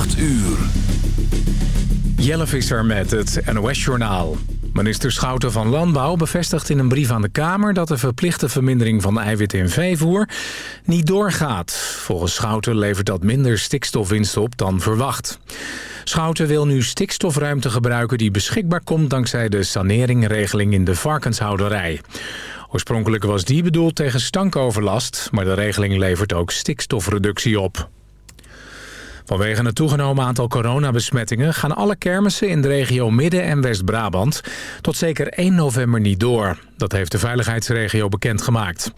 8 uur. Jelle Visser met het NOS-journaal. Minister Schouten van Landbouw bevestigt in een brief aan de Kamer... dat de verplichte vermindering van eiwit in veevoer niet doorgaat. Volgens Schouten levert dat minder stikstofwinst op dan verwacht. Schouten wil nu stikstofruimte gebruiken die beschikbaar komt... dankzij de saneringsregeling in de varkenshouderij. Oorspronkelijk was die bedoeld tegen stankoverlast... maar de regeling levert ook stikstofreductie op. Vanwege het toegenomen aantal coronabesmettingen... gaan alle kermissen in de regio Midden- en West-Brabant... tot zeker 1 november niet door. Dat heeft de veiligheidsregio bekendgemaakt.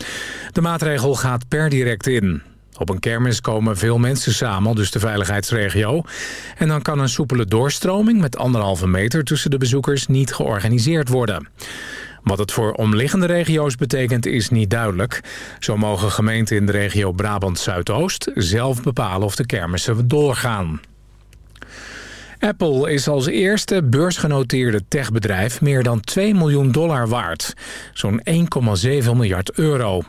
De maatregel gaat per direct in. Op een kermis komen veel mensen samen, dus de veiligheidsregio. En dan kan een soepele doorstroming met anderhalve meter tussen de bezoekers niet georganiseerd worden. Wat het voor omliggende regio's betekent is niet duidelijk. Zo mogen gemeenten in de regio Brabant-Zuidoost zelf bepalen of de kermissen doorgaan. Apple is als eerste beursgenoteerde techbedrijf meer dan 2 miljoen dollar waard. Zo'n 1,7 miljard euro.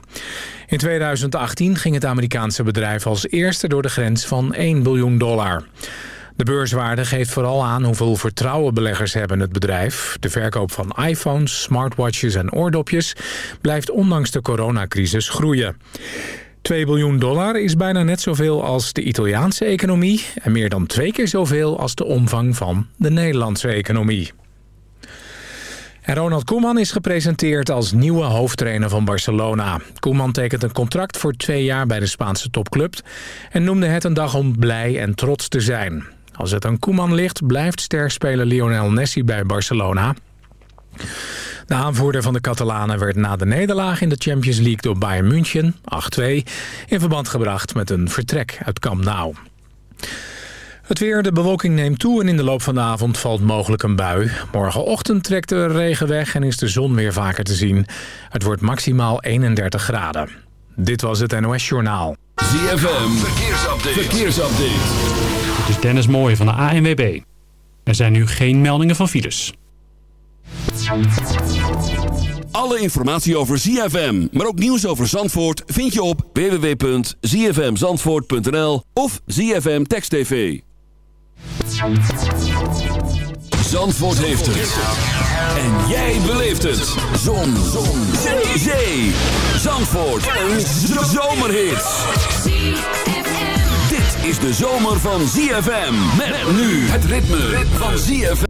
In 2018 ging het Amerikaanse bedrijf als eerste door de grens van 1 biljoen dollar. De beurswaarde geeft vooral aan hoeveel vertrouwen beleggers hebben in het bedrijf. De verkoop van iPhones, smartwatches en oordopjes blijft ondanks de coronacrisis groeien. 2 biljoen dollar is bijna net zoveel als de Italiaanse economie... en meer dan twee keer zoveel als de omvang van de Nederlandse economie. En Ronald Koeman is gepresenteerd als nieuwe hoofdtrainer van Barcelona. Koeman tekent een contract voor twee jaar bij de Spaanse topclub... en noemde het een dag om blij en trots te zijn. Als het aan Koeman ligt, blijft sterspeler Lionel Messi bij Barcelona. De aanvoerder van de Catalanen werd na de nederlaag in de Champions League door Bayern München, 8-2, in verband gebracht met een vertrek uit Camp Nou. Het weer, de bewolking neemt toe en in de loop van de avond valt mogelijk een bui. Morgenochtend trekt de regen weg en is de zon weer vaker te zien. Het wordt maximaal 31 graden. Dit was het NOS Journaal. ZFM, verkeersupdate. verkeersupdate. Dennis Mooij van de ANWB. Er zijn nu geen meldingen van files. Alle informatie over ZFM, maar ook nieuws over Zandvoort... vind je op www.zfmzandvoort.nl of ZFM Text TV. Zandvoort heeft het. En jij beleeft het. Zon. Zon. Zee. Zandvoort. Een zomerhit is de zomer van ZFM. Met, nu het ritme, ritme. van ZFM.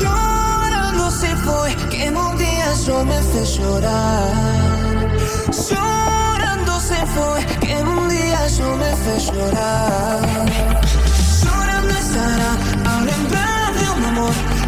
Llorando se fue, que un día yo me fez llorar. Llorando se fue, que un día yo me fez llorar. Llorando estará, ahora en paz de un amor.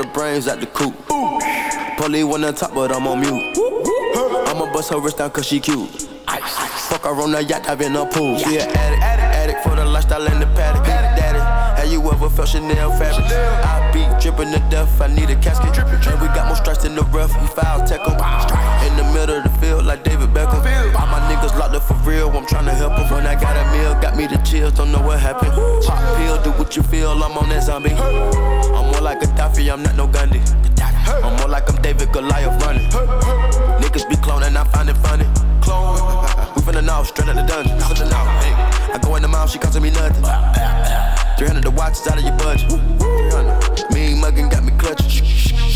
Brains out the coop. Police one on top, but I'm on mute. I'ma bust her wrist down cause she cute. Fuck her on the yacht, I've been a pool. She an addict, addict, addict for the lifestyle and the paddock. Daddy, have you ever felt Chanel fabric? I be dripping to death, I need a casket. And we got more strikes in the rough, we foul tech 'em. In the middle of the field, like David Beckham. All my niggas locked up for real, I'm tryna help 'em. When I got a meal, got me the chills, don't know what happened. Pop pill, do what you feel, I'm on that zombie. I'm more like a Daffy, I'm not no Gundy. I'm more like I'm David Goliath running. Niggas be cloning, I find it funny. Clone. We finna know, straight out the dungeon. Know, hey. I go in the mouth, she costing me nothing. 300 the watch is out of your budget. 300. Mean muggin' got me clutching.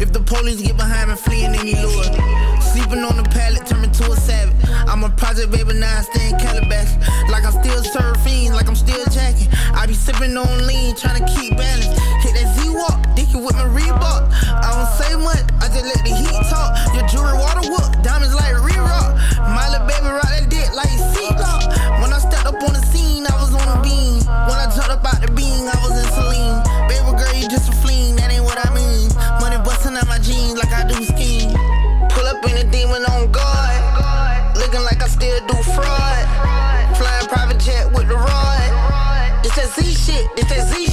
If the police get behind me, fleeing any lure. Sleeping on the pallet, turn me to a savage. I'm a project baby, now I stay in Calabash. Like I'm still surfing, like I'm still jacking. I be sipping on lean, trying to keep balance. Hit that Z-Walk, dicky with my Reebok. I don't say much, I just let the heat talk. Your jewelry water whoop, diamonds like re-rock. My little baby rock that dick like seatlock. When I stepped up on the scene, I was on a beam. When I jumped up out the beam, I was in Celine. Shit, it's that Z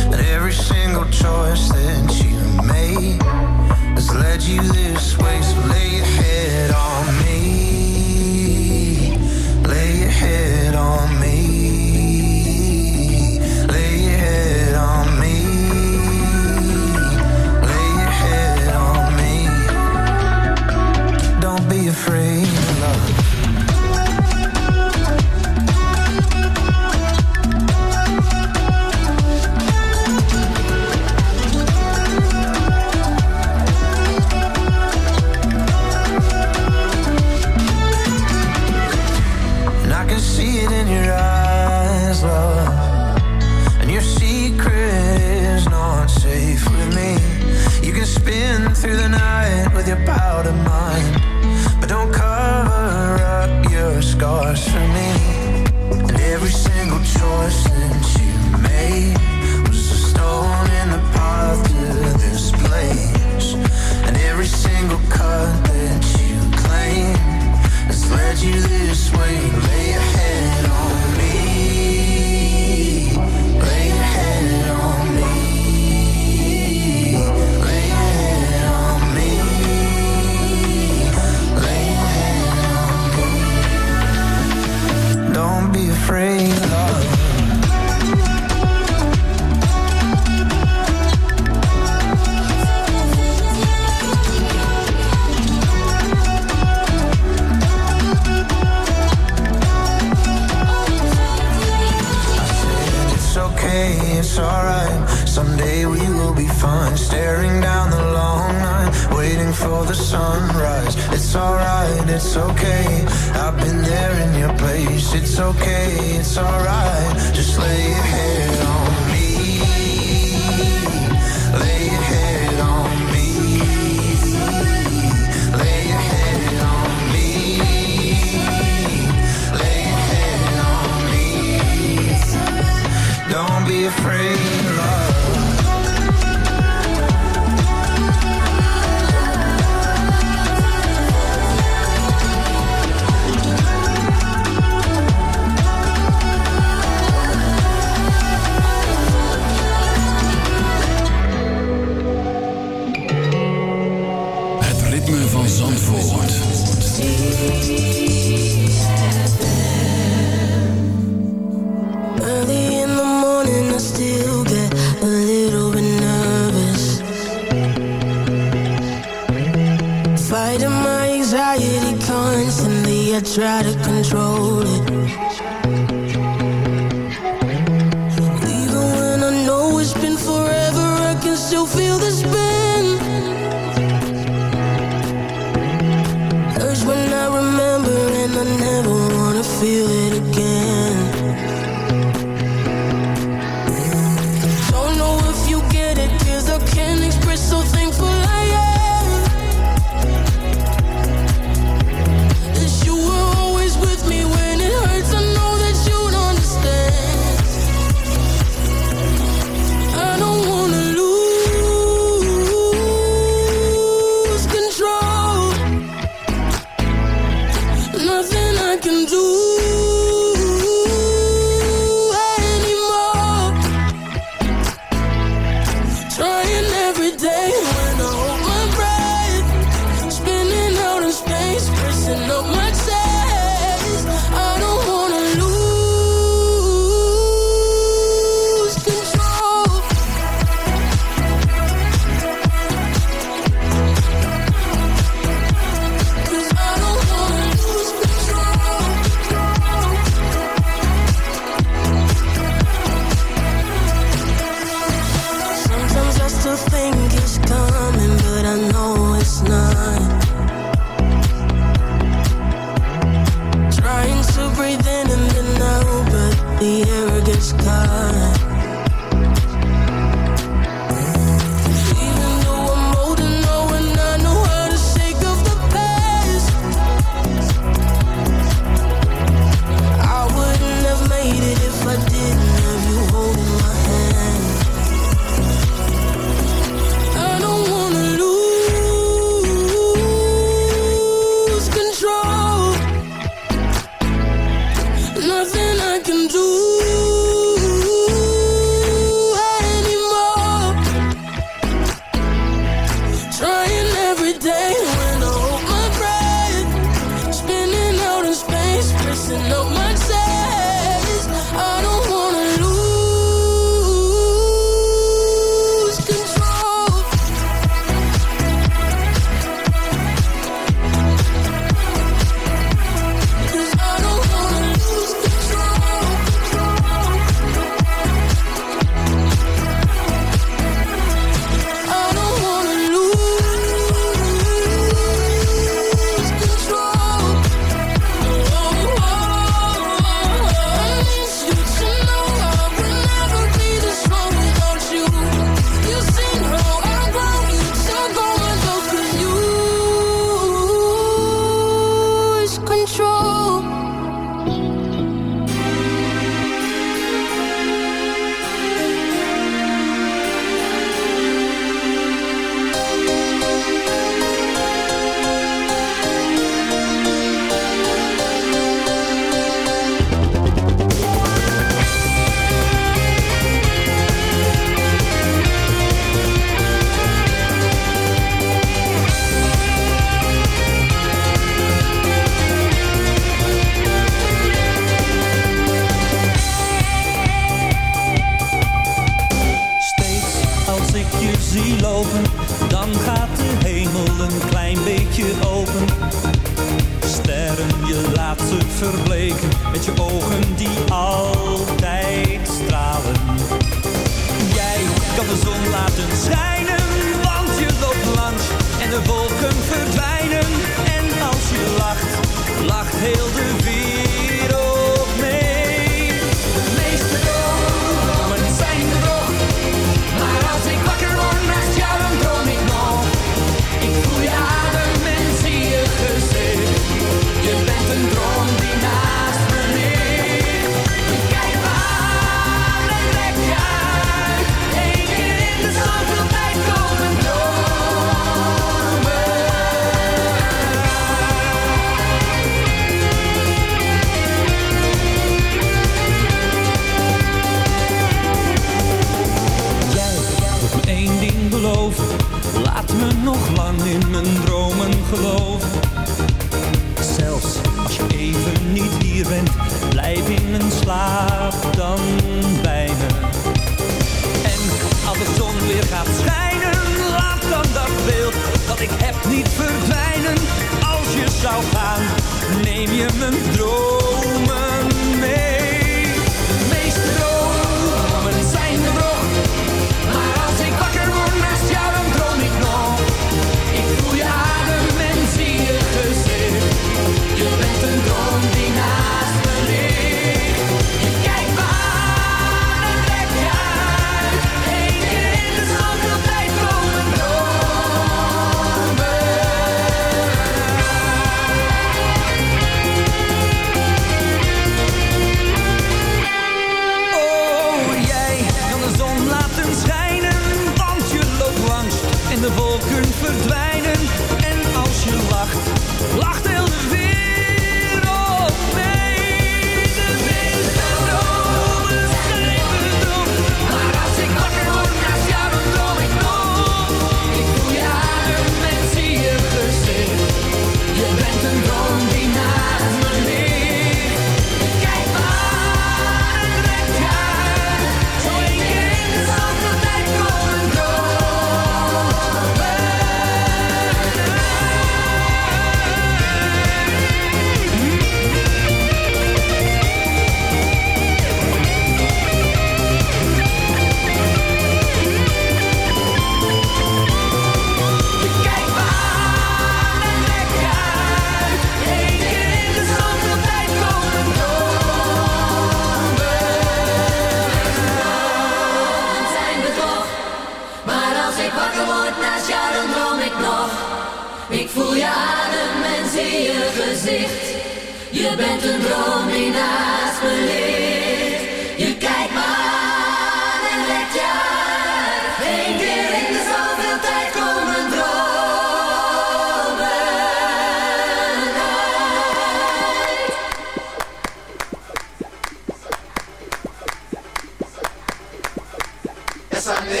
Esa negra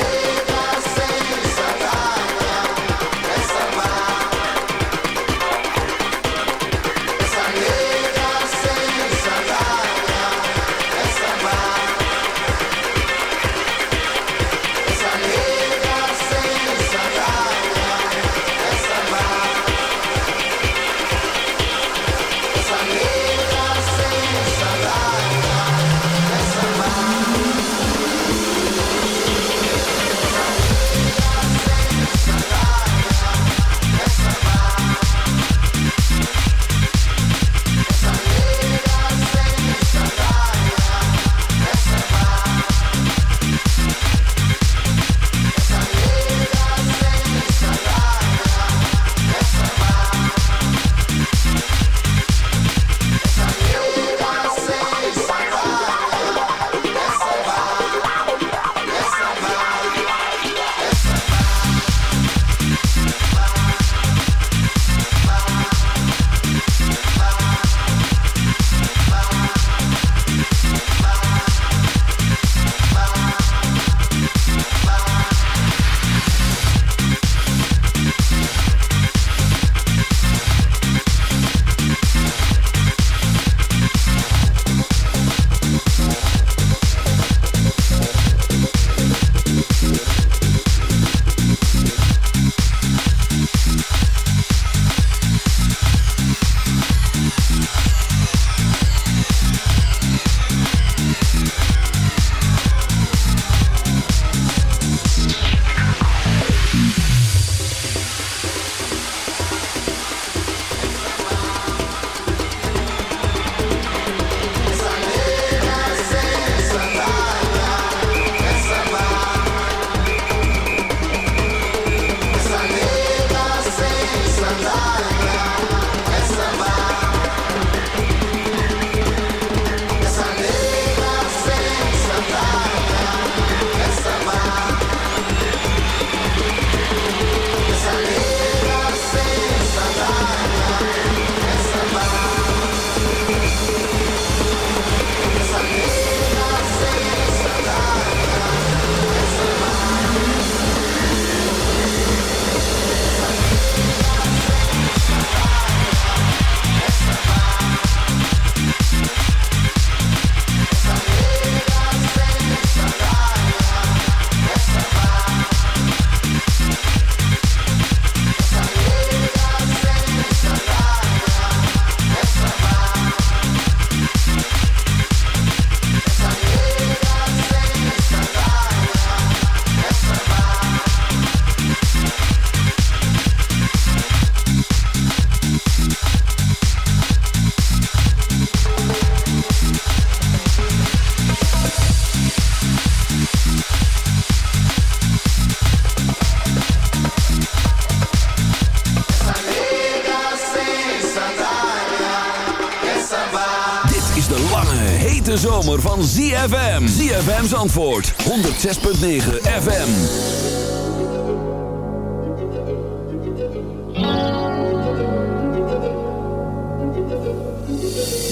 ZFM. ZFM's antwoord. 106.9 FM.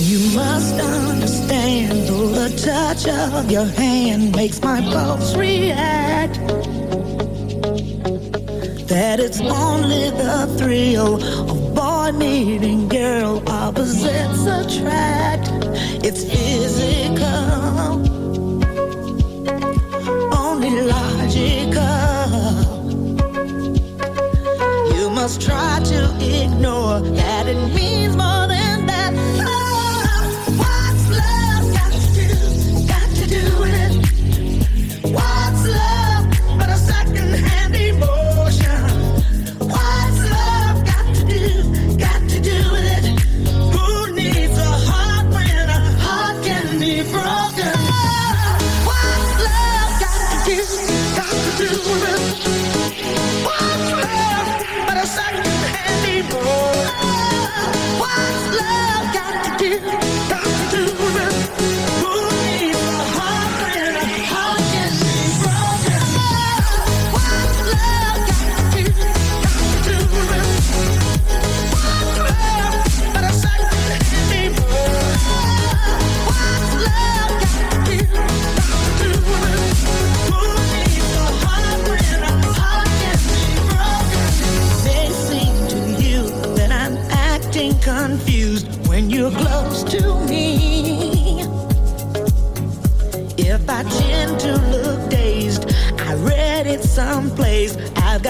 You must understand, the touch of your hand makes my pulse react. That it's only the thrill of heart needing girl, opposites attract. It's physical, only logical. You must try to ignore that it means more.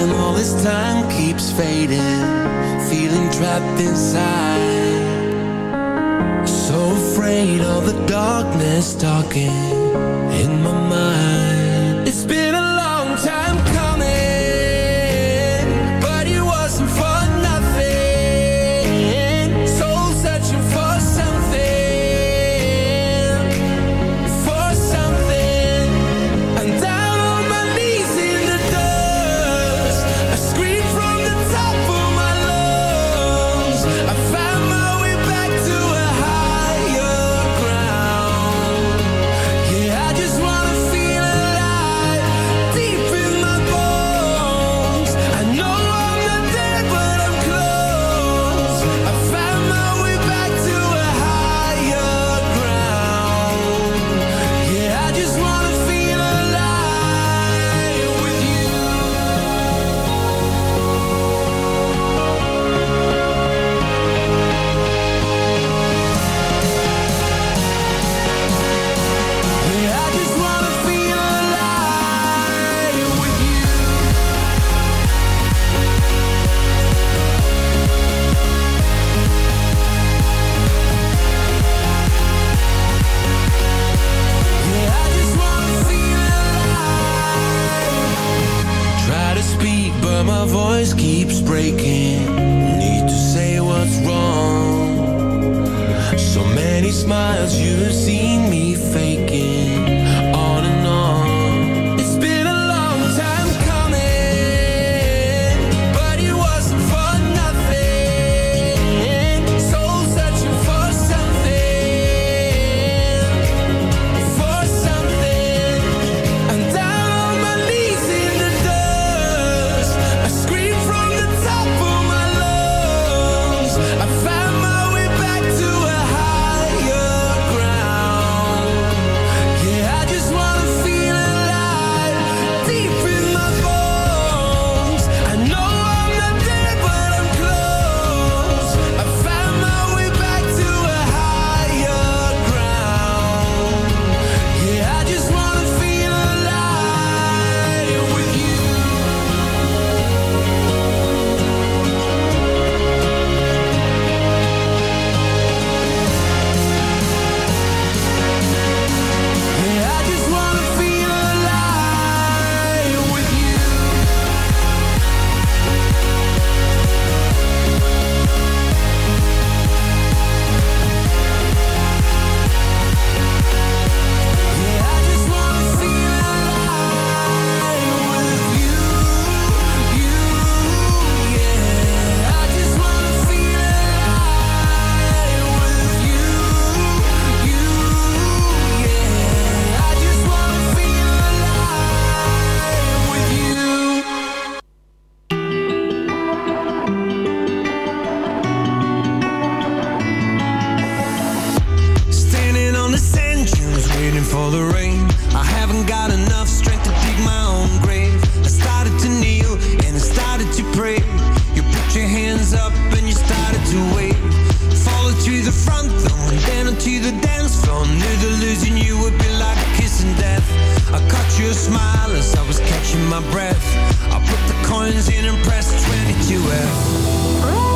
and all this time keeps fading Feeling trapped inside. So afraid of the darkness talking in my mind. It's been breaking Need to say what's wrong. So many smiles you see your smile as I was catching my breath. I put the coins in and pressed 22F.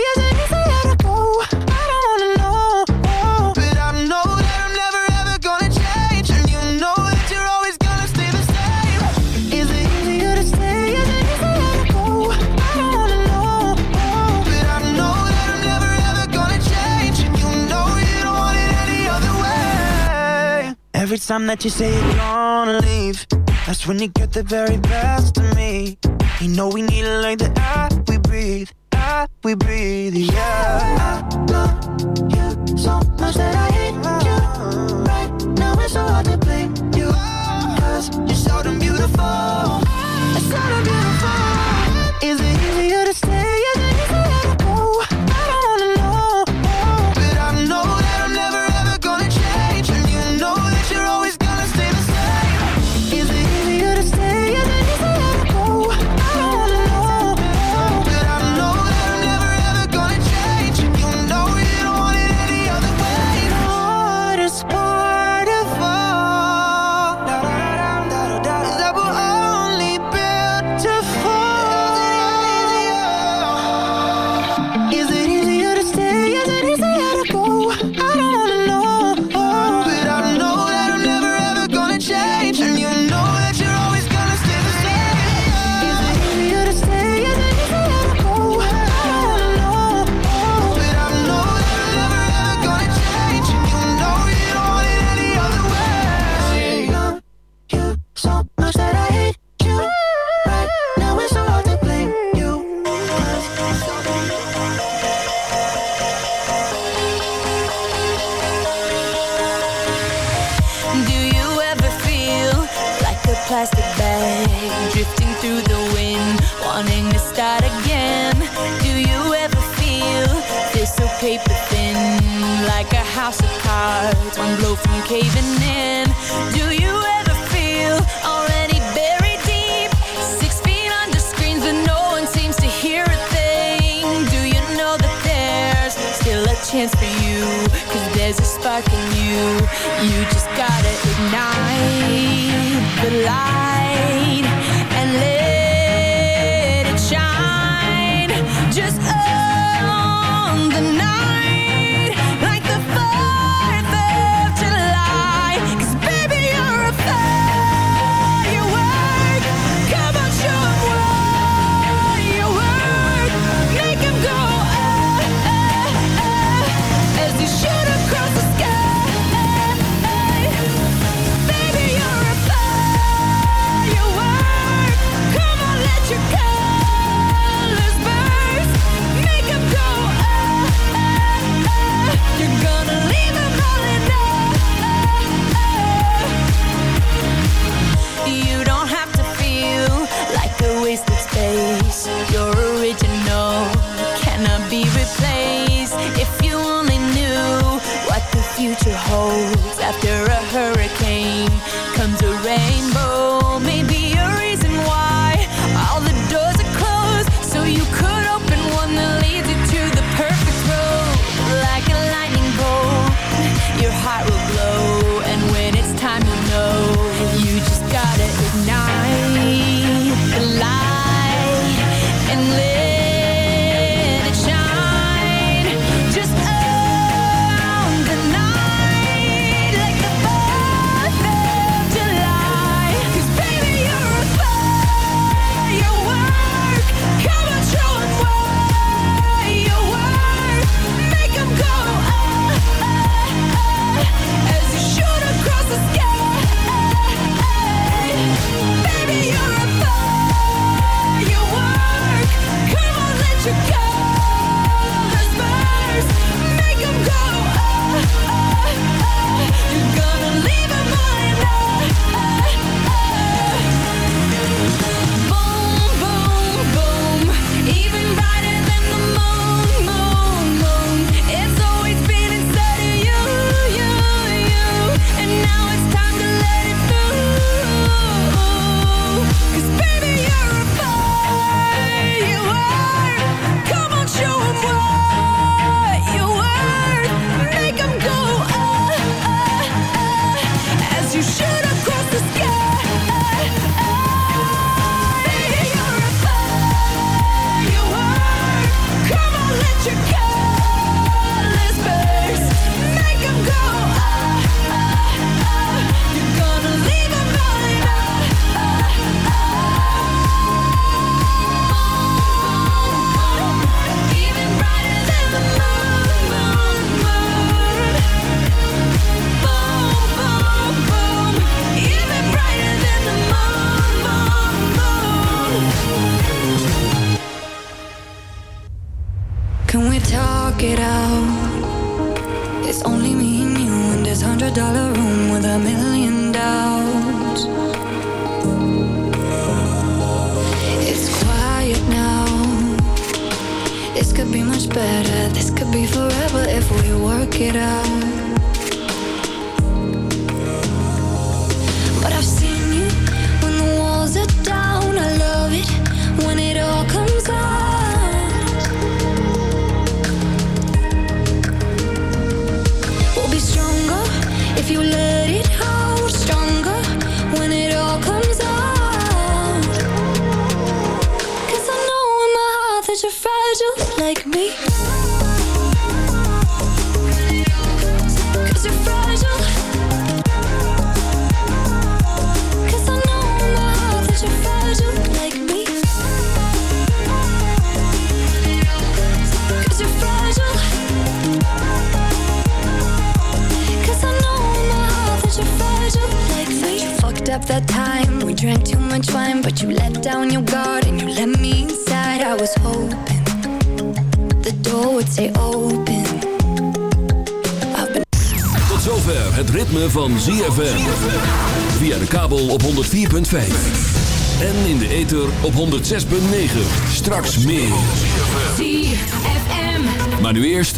Every time that you say you're gonna leave, that's when you get the very best of me. You know we need it like the air we breathe, air we breathe, yeah. I love you so much that I hate you. Right now it's so hard to blame you. Cause you